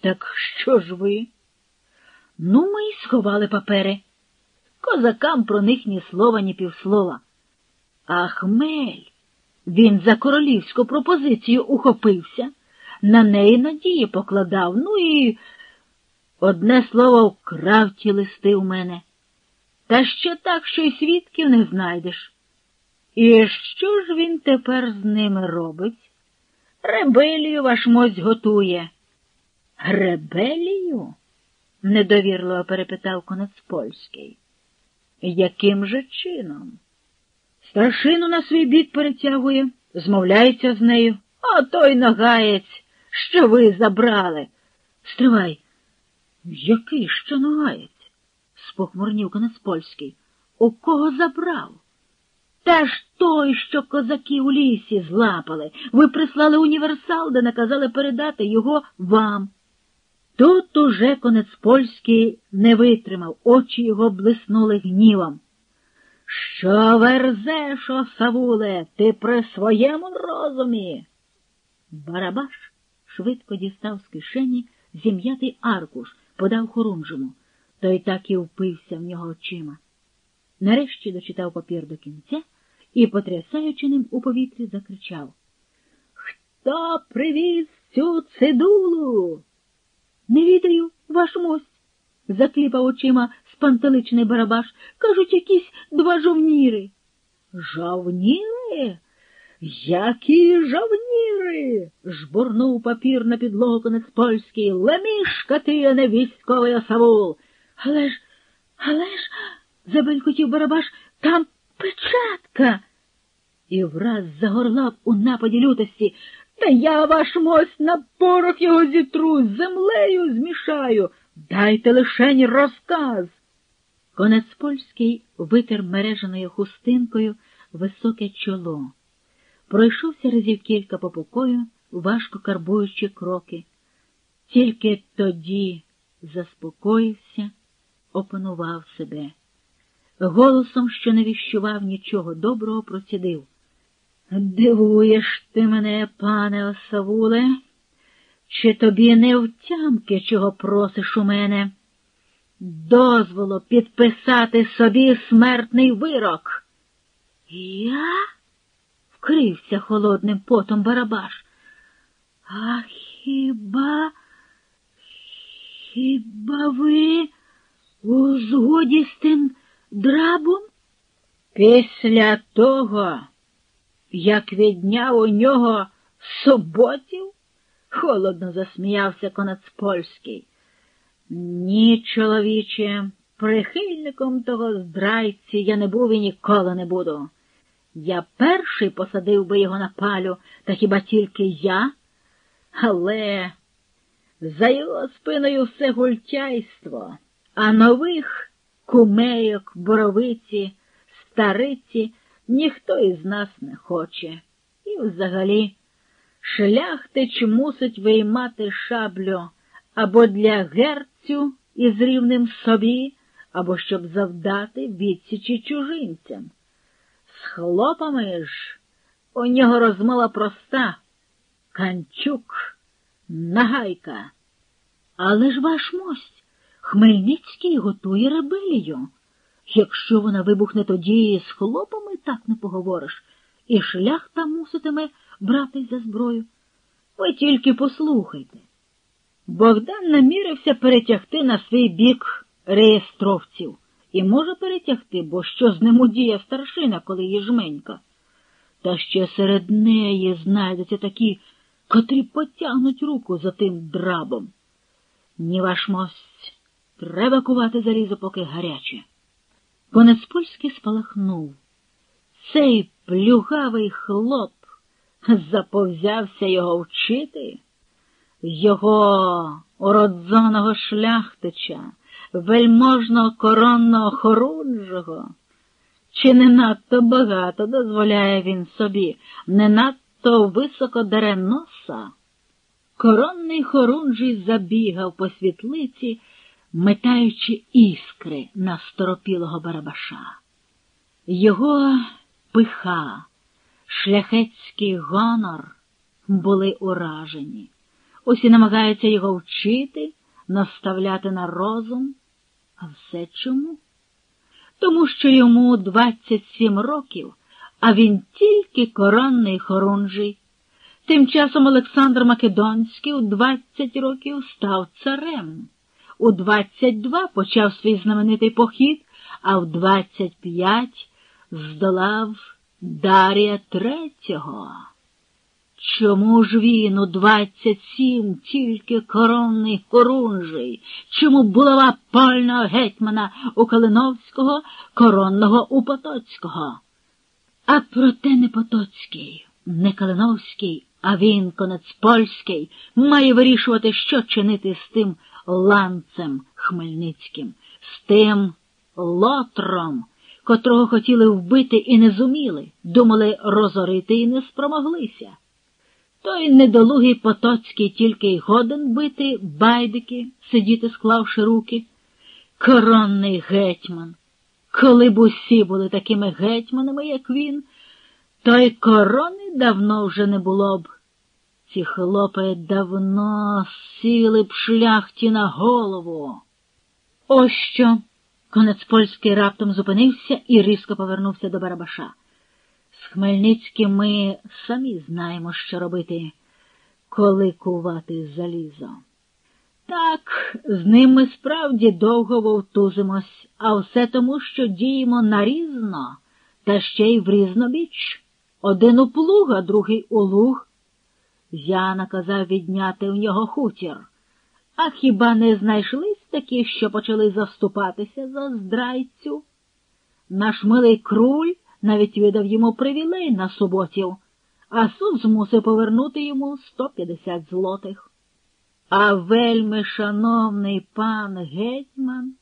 Так що ж ви? Ну, ми й сховали папери. Козакам про них ні слова, ні півслова. А хмель, він за королівську пропозицію ухопився, на неї надії покладав, ну і одне слово вкрав ті листи у мене. Та ще так, що й свідків не знайдеш. І що ж він тепер з ними робить? Ребелію ваш мось готує. Ребелію? недовірливо перепитав конець польський. Яким же чином? Старшину на свій бік перетягує, змовляється з нею, а той нагаєць, що ви забрали. Стривай, який що нагаєць? спохмурнів конець польський. У кого забрав? Та ж той, що козаки у лісі злапали. Ви прислали універсал, де наказали передати його вам. Тут уже конець польський не витримав, очі його блиснули гнівом. Що верзеш, о Савуле, ти при своєму розумі? Барабаш швидко дістав з кишені зім'ятий аркуш, подав хорунжому. Той так і впився в нього очима. Нарешті дочитав папір до кінця і, потрясаючи ним у повітрі, закричав Хто привіз цю цидулу? Не відаю, ваш мость, закліпав очима спантеличний барабаш. Кажуть, якісь два жовніри. Жовніри? Які жовніри? жбурнув папір на підлогу конець польський. Лемішка ти, а не військовий осавул. Але ж, але ж, забелькотів барабаш, там печатка. І враз загорлав у нападі лютості. Та я ваш мость на порох його зітру, з землею змішаю. Дайте лишень розказ. Конець польський витер мереженою хустинкою високе чоло. Пройшовся разів кілька по покою, важко карбуючи кроки. Тільки тоді заспокоївся, опанував себе. Голосом, що не віщував нічого доброго, процідив. Дивуєш ти мене, пане Осавуле, чи тобі не втямки, чого просиш у мене? Дозволу підписати собі смертний вирок. Я? вкрився холодним потом Барабаш. А хіба, хіба ви у згоді з тим драбом? Після того як відняв у нього суботів? холодно засміявся конець польський. Ні, чоловіче, прихильником того здрайці я не був і ніколи не буду. Я перший посадив би його на палю, та хіба тільки я? Але за його спиною все гультяйство, а нових кумейок, боровиці, стариці ніхто із нас не хоче. І взагалі шляхтич мусить виймати шаблю або для герцю із рівним собі, або щоб завдати відсічі чужинцям. З хлопами ж у нього розмова проста Канчук, нагайка. Але ж ваш мость Хмельницький готує ребелію. Якщо вона вибухне тоді з хлопами так не поговориш, і шляхта муситиме братись за зброю. Ви тільки послухайте. Богдан намірився перетягти на свій бік реєстровців і може перетягти, бо що з ним удіє старшина, коли є жменька. Та ще серед неї знайдуться такі, котрі потягнуть руку за тим драбом. Ні ваш мость, треба кувати залізо, поки гаряче. Конець польський спалахнув. Цей плюгавий хлоп заповзявся його вчити, його уродзоного шляхтича, вельможного коронного хорунжого. Чи не надто багато дозволяє він собі, не надто високо дере носа? Коронний хорунжий забігав по світлиці метаючи іскри на сторопілого барабаша. Його пиха, шляхетський гонор були уражені. Усі намагаються його вчити, наставляти на розум. А все чому? Тому що йому 27 років, а він тільки коронний хорунжий. Тим часом Олександр Македонський у 20 років став царем. У 22 почав свій знаменитий похід, а в 25 здолав Дарія Третього. Чому ж він у двадцять сім тільки коронний хорунжий? Чому булава пального гетьмана у Калиновського, коронного у Потоцького? А проте не Потоцький, не Калиновський, а він, конець польський, має вирішувати, що чинити з тим ланцем Хмельницьким, з тим лотром, котрого хотіли вбити і не зуміли, думали розорити і не спромоглися. Той недолугий Потоцький тільки й годен бити байдики, сидіти, склавши руки. Коронний гетьман. Коли б усі були такими гетьманами, як він, то й корони давно вже не було б. Ці хлопи давно сіли б шляхті на голову. Ось що. Конець польський раптом зупинився і різко повернувся до Барабаша. З Хмельницьким ми самі знаємо, що робити, коли кувати залізо. Так, з ним ми справді довго вовтузимось, а все тому, що діємо нарізно, та ще й в різнобіч. Один у плуг, а другий у луг. Я наказав відняти в нього хутір. А хіба не знайшлись такі, що почали заступатися за здрайцю? Наш милий круль навіть видав йому привілей на суботів, а суд змусив повернути йому 150 злотих. А вельми шановний пан гетьман